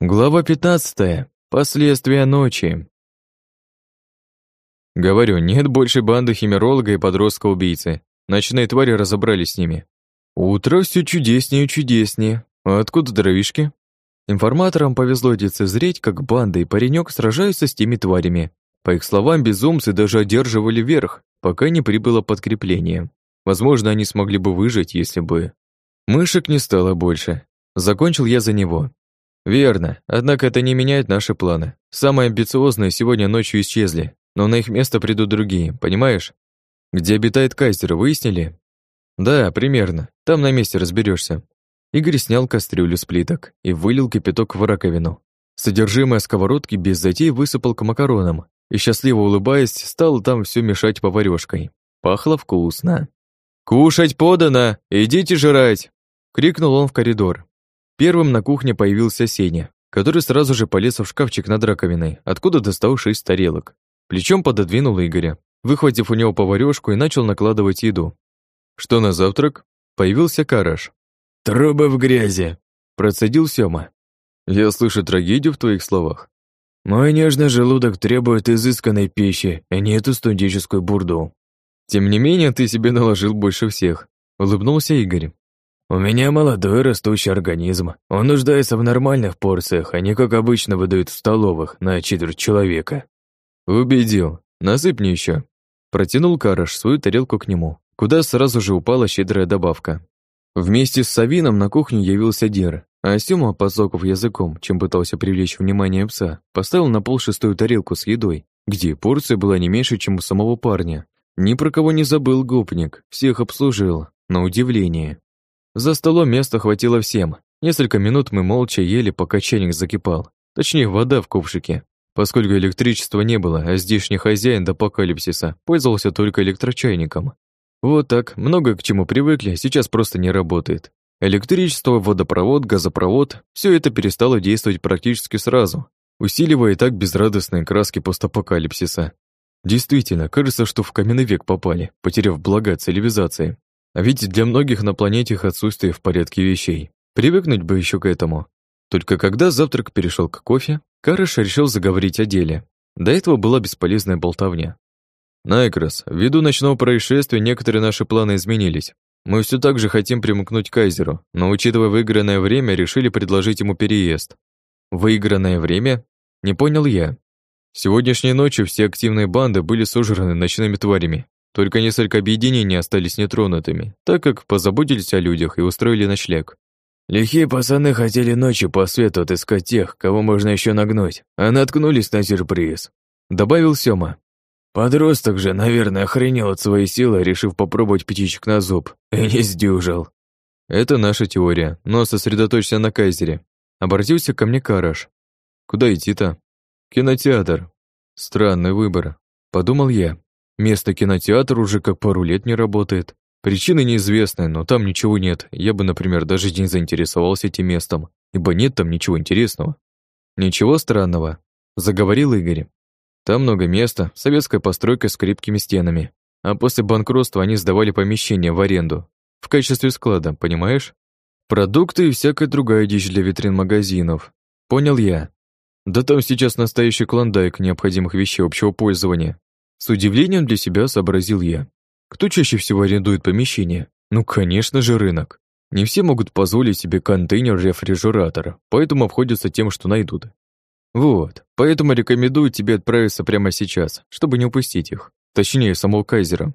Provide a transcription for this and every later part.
Глава 15. Последствия ночи. Говорю, нет больше банды химеролога и подростка-убийцы. Ночные твари разобрались с ними. Утро все чудеснее и чудеснее. А откуда дровишки? Информаторам повезло лицезреть, как банда и паренек сражаются с теми тварями. По их словам, безумцы даже одерживали верх, пока не прибыло подкрепление. Возможно, они смогли бы выжить, если бы... Мышек не стало больше. Закончил я за него. Верно, однако это не меняет наши планы. Самые амбициозные сегодня ночью исчезли, но на их место придут другие, понимаешь? Где обитает Кайзер, выяснили? Да, примерно. Там на месте разберешься. Игорь снял кастрюлю с плиток и вылил кипяток в раковину. Содержимое сковородки без затей высыпал к макаронам и, счастливо улыбаясь, стал там все мешать поварёшкой. Пахло вкусно. «Кушать подано! Идите жрать!» — крикнул он в коридор. Первым на кухне появился Сеня, который сразу же полез в шкафчик над раковиной, откуда достал шесть тарелок. Плечом пододвинул Игоря, выхватив у него поварёшку и начал накладывать еду. «Что на завтрак?» Появился Караш. «Трубы в грязи», — процедил Сёма. «Я слышу трагедию в твоих словах». «Мой нежный желудок требует изысканной пищи, а не эту студенческую бурду». «Тем не менее, ты себе наложил больше всех», — улыбнулся Игорь. У меня молодой растущий организм. Он нуждается в нормальных порциях, а не как обычно выдают в столовых на четверть человека. Убедил. Насыпь мне еще. Протянул Караш свою тарелку к нему, куда сразу же упала щедрая добавка. Вместе с Савином на кухню явился Дер, а Сёма, подсоков языком, чем пытался привлечь внимание пса, поставил на пол шестую тарелку с едой, где порция была не меньше, чем у самого парня. Ни про кого не забыл гопник, всех обслужил, на удивление. За столом места хватило всем. Несколько минут мы молча ели, пока чайник закипал. Точнее, вода в ковшике. Поскольку электричества не было, а здешний хозяин до апокалипсиса пользовался только электрочайником. Вот так, много к чему привыкли, сейчас просто не работает. Электричество, водопровод, газопровод – все это перестало действовать практически сразу, усиливая и так безрадостные краски постапокалипсиса. Действительно, кажется, что в каменный век попали, потеряв блага цивилизации. А ведь для многих на планете их отсутствие в порядке вещей. Привыкнуть бы еще к этому. Только когда завтрак перешел к кофе, Карыш решил заговорить о деле. До этого была бесполезная болтовня. Найкрос, ввиду ночного происшествия некоторые наши планы изменились. Мы все так же хотим примкнуть к Кайзеру, но, учитывая выигранное время, решили предложить ему переезд. Выигранное время? Не понял я. Сегодняшней ночью все активные банды были сожраны ночными тварями, только несколько объединений остались нетронутыми, так как позаботились о людях и устроили ночлег. Лихие пацаны хотели ночью по свету отыскать тех, кого можно еще нагнуть, а наткнулись на сюрприз. Добавил Сёма. Подросток же, наверное, охренел от своей силы, решив попробовать птичек на зуб, и не сдюжил. Это наша теория, но сосредоточься на Кайзере. Обратился ко мне Караш. Куда идти-то? Кинотеатр. Странный выбор. Подумал я. Место кинотеатра уже как пару лет не работает. Причины неизвестны, но там ничего нет. Я бы, например, даже не заинтересовался этим местом, ибо нет там ничего интересного. Ничего странного, заговорил Игорь. Там много места, советская постройка с крепкими стенами. А после банкротства они сдавали помещение в аренду. В качестве склада, понимаешь? Продукты и всякая другая дичь для витрин магазинов. Понял я. Да там сейчас настоящий клондайк необходимых вещей общего пользования. С удивлением для себя сообразил я. Кто чаще всего арендует помещение? Ну, конечно же, рынок. Не все могут позволить себе контейнер-рефрижератор, поэтому обходятся тем, что найдут. Вот, поэтому рекомендую тебе отправиться прямо сейчас, чтобы не упустить их. Точнее, самого Кайзера.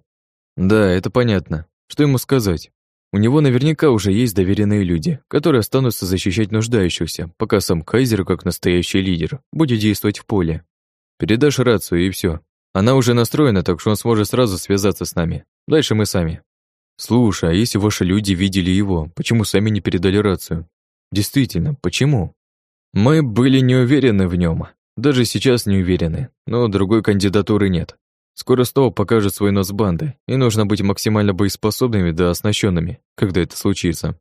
Да, это понятно. Что ему сказать? У него наверняка уже есть доверенные люди, которые останутся защищать нуждающихся, пока сам Кайзер, как настоящий лидер, будет действовать в поле. Передашь рацию и все. Она уже настроена, так что он сможет сразу связаться с нами. Дальше мы сами. Слушай, а если ваши люди видели его, почему сами не передали рацию? Действительно, почему? Мы были не уверены в нем. Даже сейчас не уверены, но другой кандидатуры нет. Скоро снова покажет свой нос банды, и нужно быть максимально боеспособными да оснащенными, когда это случится.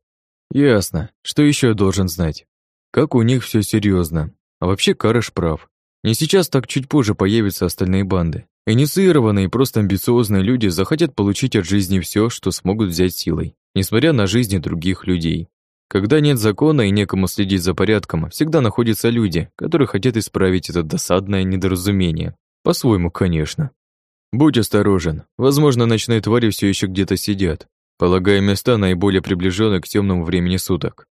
Ясно. Что еще я должен знать? Как у них все серьезно. А вообще Карыш прав. Не сейчас, так чуть позже появятся остальные банды. Инициированные просто амбициозные люди захотят получить от жизни все, что смогут взять силой, несмотря на жизни других людей. Когда нет закона и некому следить за порядком, всегда находятся люди, которые хотят исправить это досадное недоразумение. По-своему, конечно. Будь осторожен. Возможно, ночные твари все еще где-то сидят, полагая места наиболее приближенные к темному времени суток.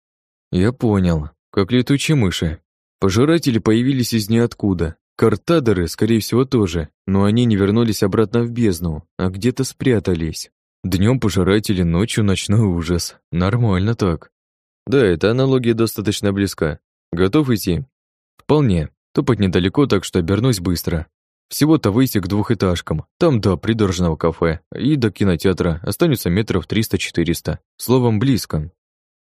Я понял. Как летучие мыши. Пожиратели появились из ниоткуда. Картадоры, скорее всего, тоже, но они не вернулись обратно в бездну, а где-то спрятались. Днем пожиратели, ночью ночной ужас. Нормально так. Да, эта аналогия достаточно близка. Готов идти? Вполне. Топать недалеко, так что обернусь быстро. Всего-то выйти к двухэтажкам. Там до придорожного кафе и до кинотеатра останется метров 300-400. Словом, близко.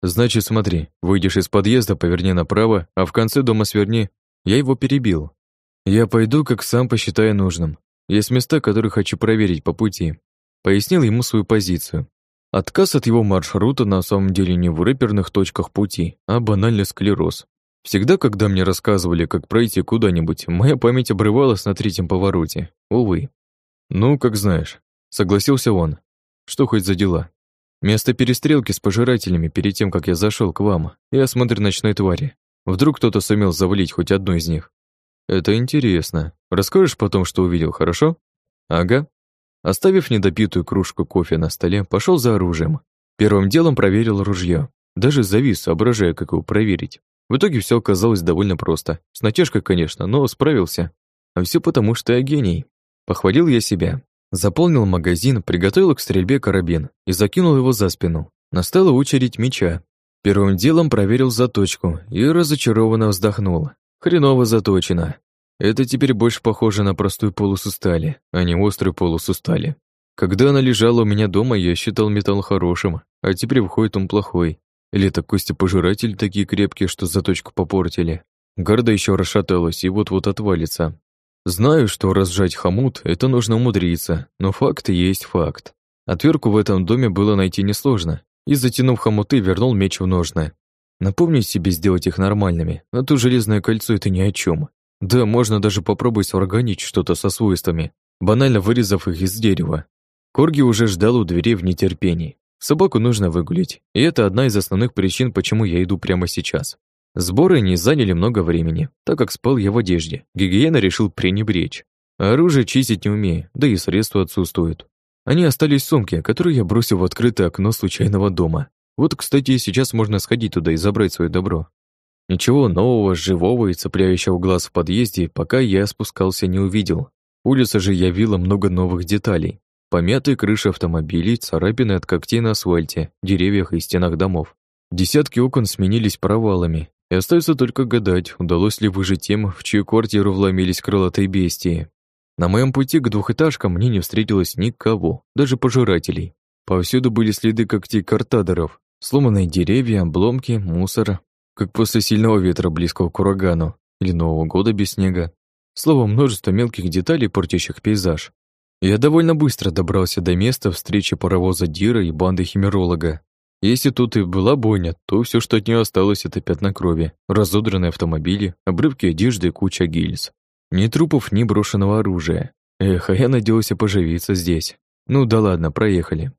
Значит, смотри, выйдешь из подъезда, поверни направо, а в конце дома сверни. Я его перебил. Я пойду, как сам посчитаю нужным. Есть места, которые хочу проверить по пути. Пояснил ему свою позицию. Отказ от его маршрута на самом деле не в рэперных точках пути, а банальный склероз. Всегда, когда мне рассказывали, как пройти куда-нибудь, моя память обрывалась на третьем повороте. Увы. Ну, как знаешь. Согласился он. Что хоть за дела? Место перестрелки с пожирателями перед тем, как я зашел к вам, и осмотр ночной твари. Вдруг кто-то сумел завалить хоть одну из них. Это интересно. Расскажешь потом, что увидел, хорошо? Ага. Оставив недопитую кружку кофе на столе, пошел за оружием. Первым делом проверил ружье. Даже завис, соображая, как его проверить. В итоге все оказалось довольно просто. С натяжкой, конечно, но справился. А все потому, что я гений. Похвалил я себя. Заполнил магазин, приготовил к стрельбе карабин и закинул его за спину. Настала очередь меча. Первым делом проверил заточку и разочарованно вздохнул. Хреново заточено. Это теперь больше похоже на простую полосу стали, а не острую полосу стали. Когда она лежала у меня дома, я считал металл хорошим, а теперь выходит он плохой. Или это кости-пожиратели такие крепкие, что заточку попортили. Гарда еще расшаталась и вот-вот отвалится. Знаю, что разжать хомут — это нужно умудриться, но факт есть факт. Отвертку в этом доме было найти несложно, и, затянув хомуты, вернул меч в ножны. Напомнить себе сделать их нормальными, а то железное кольцо — это ни о чем. Да, можно даже попробовать сварганить что-то со свойствами, банально вырезав их из дерева. Корги уже ждал у двери в нетерпении. Собаку нужно выгулить, и это одна из основных причин, почему я иду прямо сейчас. Сборы не заняли много времени, так как спал я в одежде. Гигиена решил пренебречь. оружие чистить не умею, да и средства отсутствуют. Они остались в сумке, которую я бросил в открытое окно случайного дома. Вот, кстати, сейчас можно сходить туда и забрать свое добро. Ничего нового, живого и цепляющего глаз в подъезде, пока я спускался, не увидел. Улица же явила много новых деталей. Помятые крыши автомобилей, царапины от когтей на асфальте, деревьях и стенах домов. Десятки окон сменились провалами, и остается только гадать, удалось ли выжить тем, в чью квартиру вломились крылатые бестии. На моем пути к двухэтажкам мне не встретилось никого, даже пожирателей. Повсюду были следы когтей картадоров, сломанные деревья, обломки, мусор, как после сильного ветра близкого к урагану или Нового года без снега. Словом, множество мелких деталей, портящих пейзаж. Я довольно быстро добрался до места встречи паровоза Дира и банды химеролога. Если тут и была бойня, то все, что от нее осталось, это пятна крови, разодранные автомобили, обрывки одежды и куча гильз. Ни трупов, ни брошенного оружия. Эх, а я надеялся поживиться здесь. Ну да ладно, проехали.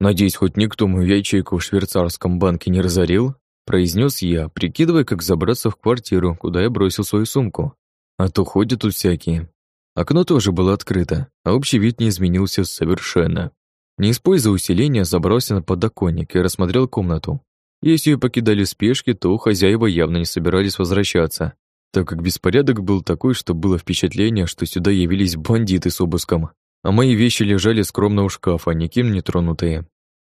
Надеюсь, хоть никто мою ячейку в швейцарском банке не разорил? произнес я, прикидывая, как забраться в квартиру, куда я бросил свою сумку. А то ходят тут всякие. Окно тоже было открыто, а общий вид не изменился совершенно. Не используя усиления, забрался на подоконник и рассмотрел комнату. Если ее покидали в спешке, то хозяева явно не собирались возвращаться, так как беспорядок был такой, что было впечатление, что сюда явились бандиты с обыском, а мои вещи лежали скромно у шкафа, никем не тронутые.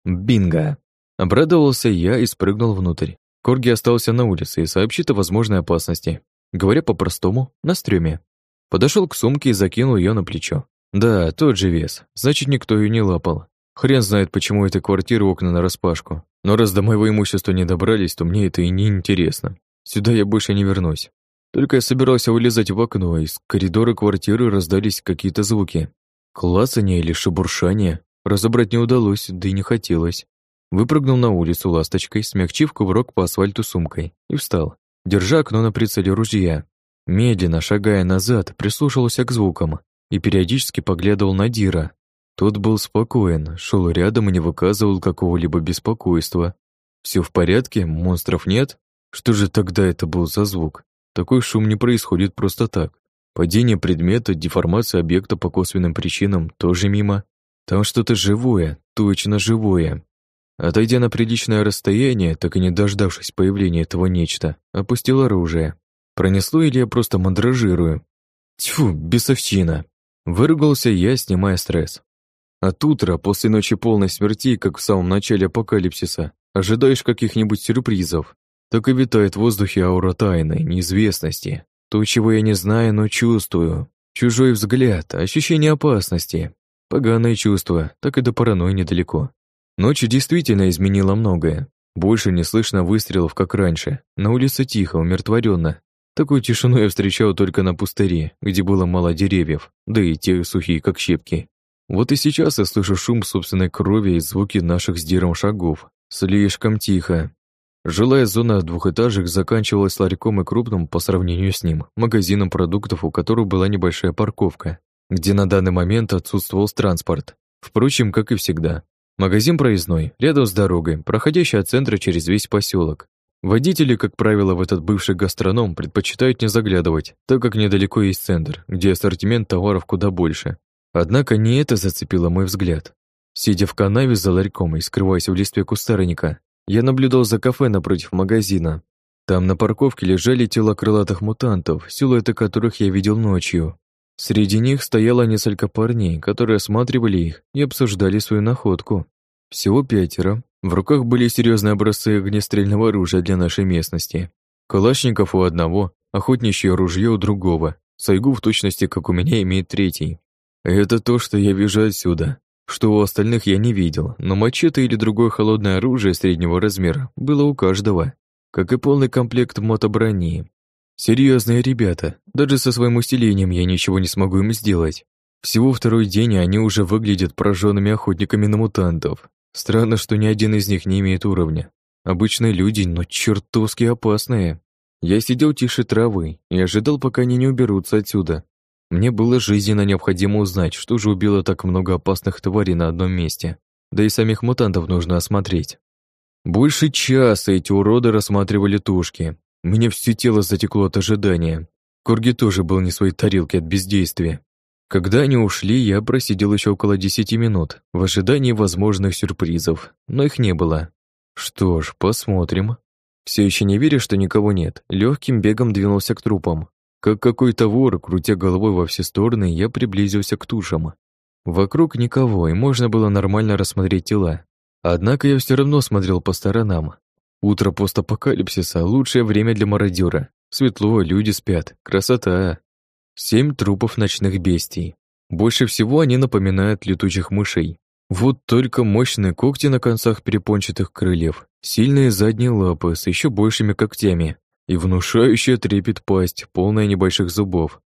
Бинго! Обрадовался я и спрыгнул внутрь. Корги остался на улице и сообщит о возможной опасности. Говоря по-простому, на стреме. Подошел к сумке и закинул ее на плечо. Да, тот же вес. Значит, никто ее не лапал. Хрен знает, почему этой квартиры окна нараспашку. Но раз до моего имущества не добрались, то мне это и не интересно. Сюда я больше не вернусь. Только я собирался вылезать в окно, и из коридора квартиры раздались какие-то звуки. Клацание или шебуршание. Разобрать не удалось, да и не хотелось. Выпрыгнул на улицу ласточкой, смягчив кувырок по асфальту сумкой, и встал, держа окно на прицеле ружья. Медленно, шагая назад, прислушивался к звукам и периодически поглядывал на Дира. Тот был спокоен, шел рядом и не выказывал какого-либо беспокойства. Все в порядке? Монстров нет? Что же тогда это был за звук? Такой шум не происходит просто так. Падение предмета, деформация объекта по косвенным причинам тоже мимо. Там что-то живое, точно живое. Отойдя на приличное расстояние, так и не дождавшись появления этого нечто, опустил оружие. Пронесло или я просто мандражирую? Тьфу, бесовщина. Выругался я, снимая стресс. От утра, после ночи полной смерти, как в самом начале апокалипсиса, ожидаешь каких-нибудь сюрпризов. Так и витает в воздухе аура тайны, неизвестности. То, чего я не знаю, но чувствую. Чужой взгляд, ощущение опасности. Поганое чувство, так и до паранойи недалеко. Ночь действительно изменила многое. Больше не слышно выстрелов, как раньше. На улице тихо, умиротворенно. Такую тишину я встречал только на пустыре, где было мало деревьев, да и те сухие, как щепки. Вот и сейчас я слышу шум собственной крови и звуки наших с Диром шагов. Слишком тихо. Жилая зона двухэтажек заканчивалась ларьком и крупным по сравнению с ним, магазином продуктов, у которого была небольшая парковка, где на данный момент отсутствовал транспорт. Впрочем, как и всегда. Магазин проездной, рядом с дорогой, проходящий от центра через весь поселок. Водители, как правило, в этот бывший гастроном предпочитают не заглядывать, так как недалеко есть центр, где ассортимент товаров куда больше. Однако не это зацепило мой взгляд. Сидя в канаве за ларьком и скрываясь в листве кустарника, я наблюдал за кафе напротив магазина. Там на парковке лежали тела крылатых мутантов, силуэты которых я видел ночью. Среди них стояло несколько парней, которые осматривали их и обсуждали свою находку. Всего пятеро. В руках были серьезные образцы огнестрельного оружия для нашей местности. Калашников у одного, охотничье ружье у другого. Сайгу в точности, как у меня, имеет третий. Это то, что я вижу отсюда. Что у остальных я не видел, но мачете или другое холодное оружие среднего размера было у каждого, как и полный комплект мотоброни. Серьезные ребята, даже со своим усилением я ничего не смогу им сделать. Всего второй день, и они уже выглядят пораженными охотниками на мутантов. Странно, что ни один из них не имеет уровня. Обычные люди, но чертовски опасные. Я сидел тише травы и ожидал, пока они не уберутся отсюда, мне было жизненно необходимо узнать, что же убило так много опасных тварей на одном месте. Да и самих мутантов нужно осмотреть. Больше часа эти уроды рассматривали тушки. Мне все тело затекло от ожидания. Корги тоже был не в своей тарелке от бездействия. Когда они ушли, я просидел еще около десяти минут, в ожидании возможных сюрпризов, но их не было. Что ж, посмотрим. Все еще не веря, что никого нет, легким бегом двинулся к трупам. Как какой-то вор, крутя головой во все стороны, я приблизился к тушам. Вокруг никого, и можно было нормально рассмотреть тела. Однако я все равно смотрел по сторонам. Утро постапокалипсиса — лучшее время для мародера. Светло, люди спят, красота. Семь трупов ночных бестий. Больше всего они напоминают летучих мышей. Вот только мощные когти на концах перепончатых крыльев, сильные задние лапы с еще большими когтями, и внушающая трепет пасть, полная небольших зубов.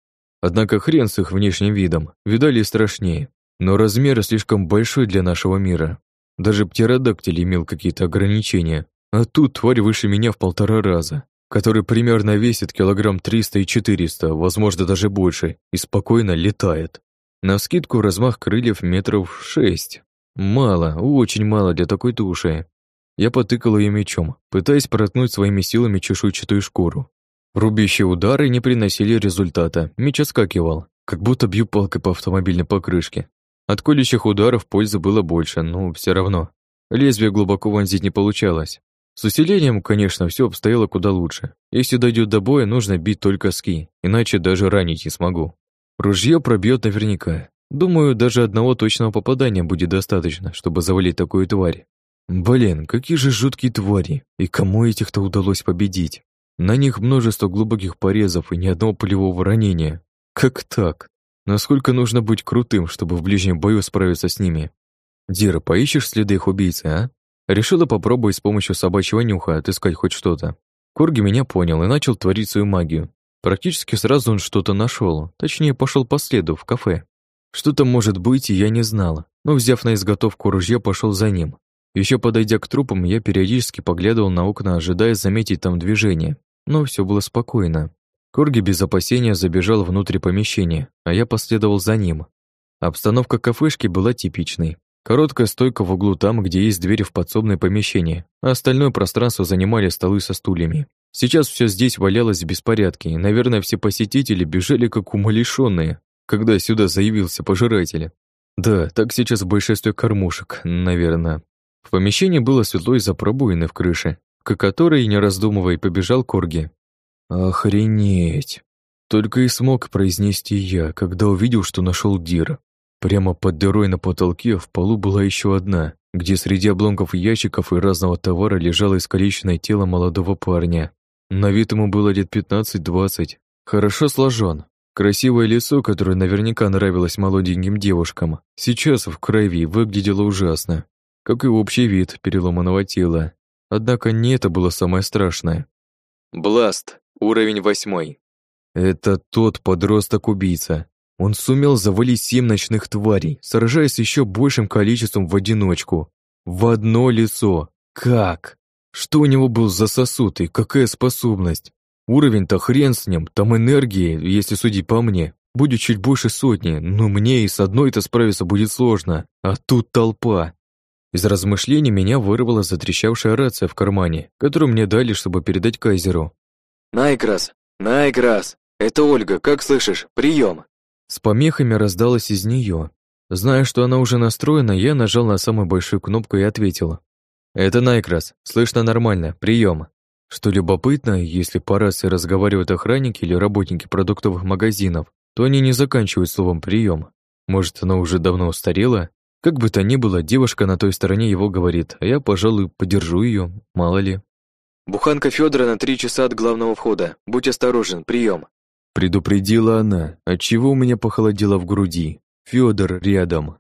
Однако хрен с их внешним видом, видали страшнее. Но размер слишком большой для нашего мира. Даже птеродактиль имел какие-то ограничения. А тут тварь выше меня в полтора раза, который примерно весит килограмм 300 и 400, возможно, даже больше, и спокойно летает. На скидку размах крыльев метров шесть. Мало, очень мало для такой туши. Я потыкал ее мечом, пытаясь проткнуть своими силами чешуйчатую шкуру. Рубящие удары не приносили результата, меч отскакивал, как будто бью палкой по автомобильной покрышке. От колющих ударов пользы было больше, но все равно. Лезвие глубоко вонзить не получалось. С усилением, конечно, все обстояло куда лучше. Если дойдет до боя, нужно бить только ски, иначе даже ранить не смогу. Ружье пробьет наверняка. Думаю, даже одного точного попадания будет достаточно, чтобы завалить такую тварь. Блин, какие же жуткие твари, и кому этих-то удалось победить? На них множество глубоких порезов и ни одного полевого ранения. Как так? Насколько нужно быть крутым, чтобы в ближнем бою справиться с ними? Дира, поищешь следы их убийцы, а? Решила попробовать с помощью собачьего нюха отыскать хоть что-то. Корги меня понял и начал творить свою магию. Практически сразу он что-то нашел, точнее пошел по следу в кафе. Что там может быть, я не знала, но взяв на изготовку ружье, пошел за ним. Еще подойдя к трупам, я периодически поглядывал на окна, ожидая заметить там движение. Но все было спокойно. Корги без опасения забежал внутрь помещения, а я последовал за ним. Обстановка кафешки была типичной. Короткая стойка в углу там, где есть двери в подсобное помещение, а остальное пространство занимали столы со стульями. Сейчас все здесь валялось в беспорядке, и, наверное, все посетители бежали как умалишенные, когда сюда заявился пожиратель. Да, так сейчас в большинстве кормушек, наверное. В помещении было светло из-за пробоины в крыше, к которой, не раздумывая, побежал Корги. «Охренеть!» Только и смог произнести я, когда увидел, что нашел Дир. Прямо под дырой на потолке в полу была еще одна, где среди обломков ящиков и разного товара лежало искалеченное тело молодого парня. На вид ему было лет 15-20. Хорошо сложен. Красивое лицо, которое наверняка нравилось молоденьким девушкам, сейчас в крови выглядело ужасно, как и общий вид переломанного тела. Однако не это было самое страшное. Бласт, уровень восьмой. Это тот подросток-убийца, он сумел завалить семь ночных тварей, сражаясь еще большим количеством в одиночку. В одно лицо. Как? Что у него был за сосуд и какая способность? Уровень-то хрен с ним, там энергии, если судить по мне, будет чуть больше сотни, но мне и с одной-то справиться будет сложно, а тут толпа. Из размышлений меня вырвала затрещавшая рация в кармане, которую мне дали, чтобы передать Кайзеру. «Найкрас! Найкрас! Это Ольга, как слышишь? Прием!» С помехами раздалось из нее. Зная, что она уже настроена, я нажал на самую большую кнопку и ответил. «Это Найкрас. Слышно нормально. Прием. Что любопытно, если по рации разговаривают охранники или работники продуктовых магазинов, то они не заканчивают словом «прием». Может, она уже давно устарела? Как бы то ни было, девушка на той стороне его говорит, а я, пожалуй, подержу ее, мало ли. «Буханка Федора на три часа от главного входа. Будь осторожен, прием. Предупредила она, отчего у меня похолодело в груди. Федор рядом.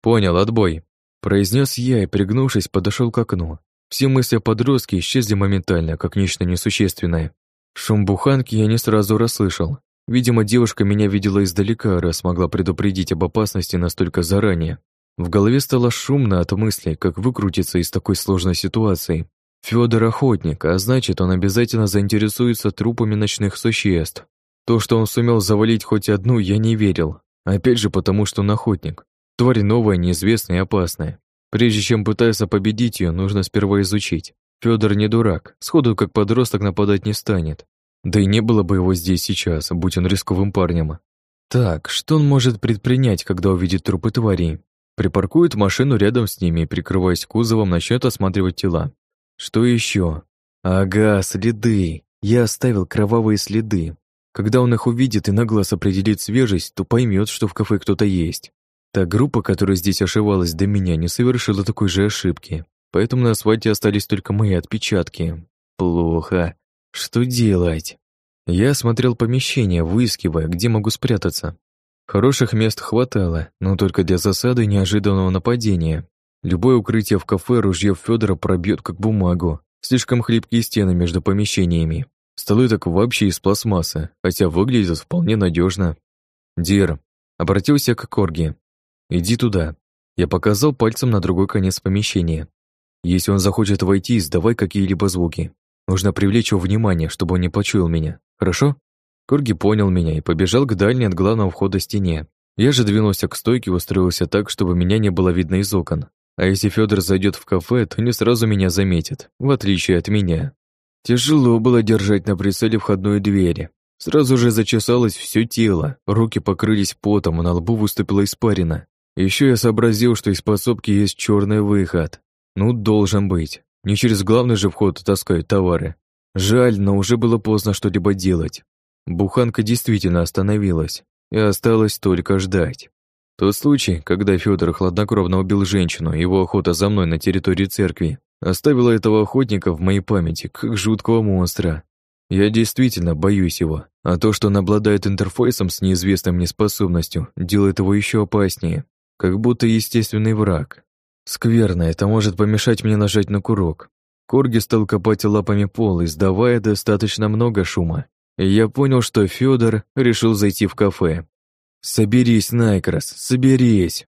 Понял, отбой. Произнес я и, пригнувшись, подошел к окну. Все мысли о подростке исчезли моментально, как нечто несущественное. Шум буханки я не сразу расслышал. Видимо, девушка меня видела издалека, раз могла предупредить об опасности настолько заранее. В голове стало шумно от мысли, как выкрутиться из такой сложной ситуации. Федор охотник, а значит, он обязательно заинтересуется трупами ночных существ. То, что он сумел завалить хоть одну, я не верил. Опять же потому, что он охотник. Тварь новая, неизвестная и опасная. Прежде чем пытаться победить ее, нужно сперва изучить. Федор не дурак, сходу как подросток нападать не станет. Да и не было бы его здесь сейчас, будь он рисковым парнем. Так, что он может предпринять, когда увидит трупы тварей? Припаркует машину рядом с ними и, прикрываясь кузовом, начнет осматривать тела. Что еще? Ага, следы. Я оставил кровавые следы. Когда он их увидит и на глаз определит свежесть, то поймет, что в кафе кто-то есть. Та группа, которая здесь ошивалась до меня, не совершила такой же ошибки. Поэтому на асфальте остались только мои отпечатки. Плохо. Что делать? Я осмотрел помещение, выискивая, где могу спрятаться. Хороших мест хватало, но только для засады неожиданного нападения. Любое укрытие в кафе ружье Федора пробьет как бумагу. Слишком хлипкие стены между помещениями. Столы так вообще из пластмассы, хотя выглядят вполне надежно. Дир, обратился к Корги. Иди туда. Я показал пальцем на другой конец помещения. Если он захочет войти, издавай какие-либо звуки. Нужно привлечь его внимание, чтобы он не почуял меня. Хорошо? Корги понял меня и побежал к дальней от главного входа стене. Я же двинулся к стойке и устроился так, чтобы меня не было видно из окон. А если Федор зайдет в кафе, то не сразу меня заметит, в отличие от меня. Тяжело было держать на прицеле входной двери. Сразу же зачесалось все тело, руки покрылись потом, а на лбу выступила испарина. Еще я сообразил, что из подсобки есть черный выход. Ну, должен быть. Не через главный же вход таскают товары. Жаль, но уже было поздно что-либо делать. Буханка действительно остановилась, и осталось только ждать. Тот случай, когда Федор хладнокровно убил женщину, его охота за мной на территории церкви, оставила этого охотника в моей памяти как жуткого монстра. Я действительно боюсь его, а то, что он обладает интерфейсом с неизвестной мне способностью, делает его еще опаснее, как будто естественный враг. Скверно, это может помешать мне нажать на курок. Корги стал копать лапами пол, издавая достаточно много шума. Я понял, что Федор решил зайти в кафе. «Соберись, Найкрас, соберись!»